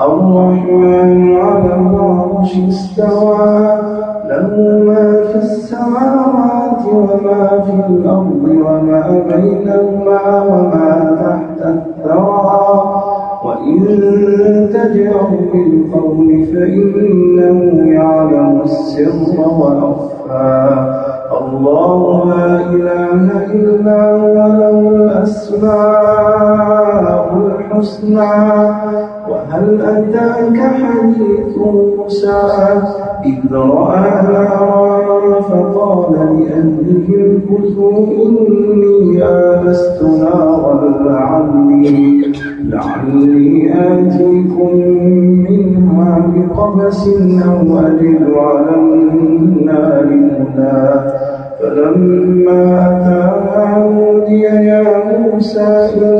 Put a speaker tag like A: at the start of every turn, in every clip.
A: الرحمن على العرش استوى له ما في السماوات وما في الأرض وما بينهما وما تحت الثرى وإن تجهر بالقول فإنه يعلم السر وأخفى الله لا إله إلا هو له الأسماء الحسنى وهل أتاك حديث موسى؟ إذ رأى نارا فقال لأهله امكثوا إني آنست نارا لعلي لعلي آتيكم منها بقبس أو أجد على النار هدى. فلما أتاها نودي يا موسى فاخلع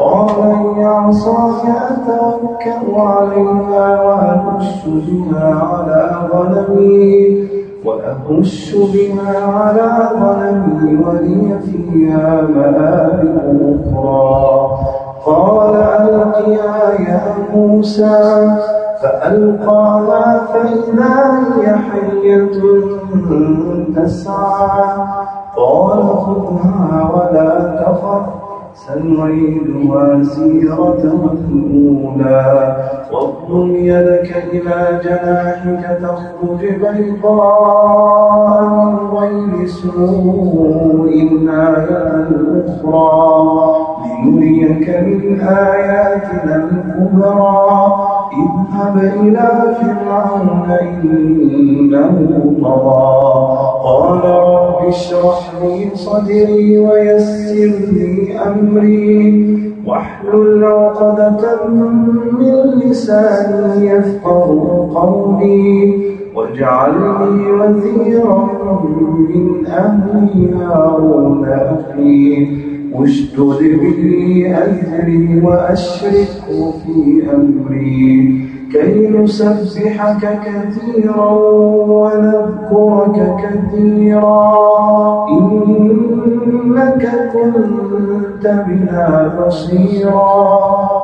A: قال يا عصاي أتوكل عليها وأهش بها على غنمي وأهش بها على غنمي ولي فيها مآرب أخرى. قال ألقيا يا موسى فألقاها فإذا هي حية تسعى. قال خذها ولا تخف. سنعيدها سيرتها الأولى واضم يدك إلى جناحك تخرج بيضاء من غير سوء آية أخرى لنريك من آياتنا الكبرى. اذهب إلى فرعون إنه طغى. اشرح لي صدري ويسر لي أمري. واحلل عقدة من لساني يفقه قولي. واجعل لي وزيرا من أهلي هارون أخي. واشدد به أزري وأشركه في أمري. كي نسبحك كثيرا ونذكرك كثيرا. إنك كنت بنا بصيرا.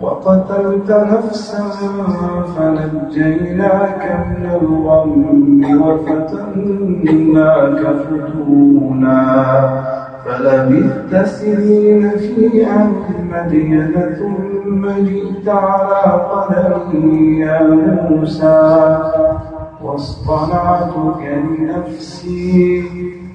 A: وقتلت نفسا فنجيناك من الغم وفتناك فتونا فلبثت سنين في أهل مدين ثم جئت على قدري يا موسى واصطنعتك لنفسي.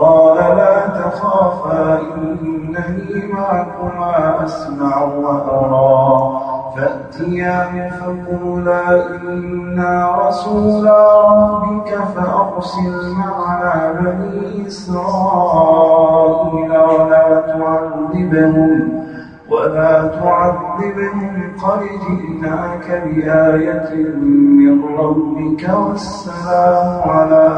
A: قال لا تخافا إنني معكما أسمع وأرى. فأتياه فقولا إنا رسولا ربك فأرسل معنا بني إسرائيل ولا تعذبهم ولا تعذبهم قد جئناك بآية من ربك والسلام على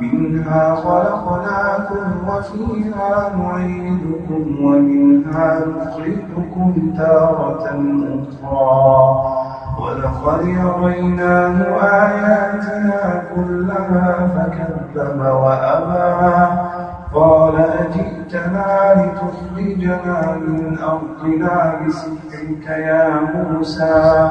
A: منها خلقناكم وفيها نعيدكم ومنها نخرجكم تارة أخرى. ولقد أريناه آياتنا كلها فكذب وأبى. قال أجئتنا لتخرجنا من أرضنا بسحرك يا موسى.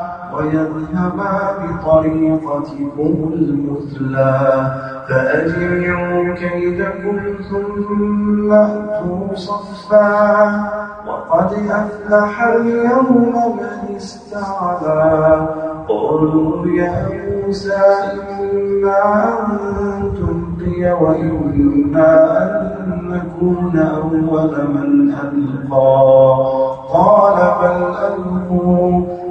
A: ويذهبا بطريقتكم المثلى. فأجمعوا كيدكم ثم أتوا صفا. وقد أفلح اليوم من استعلى قالوا يا موسى إما أن تلقي وإما أن نكون أول من ألقى. قال بل ألقوا.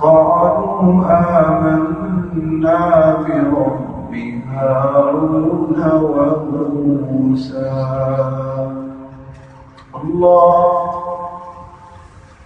A: قالوا آمنا برب هارون وموسى. الله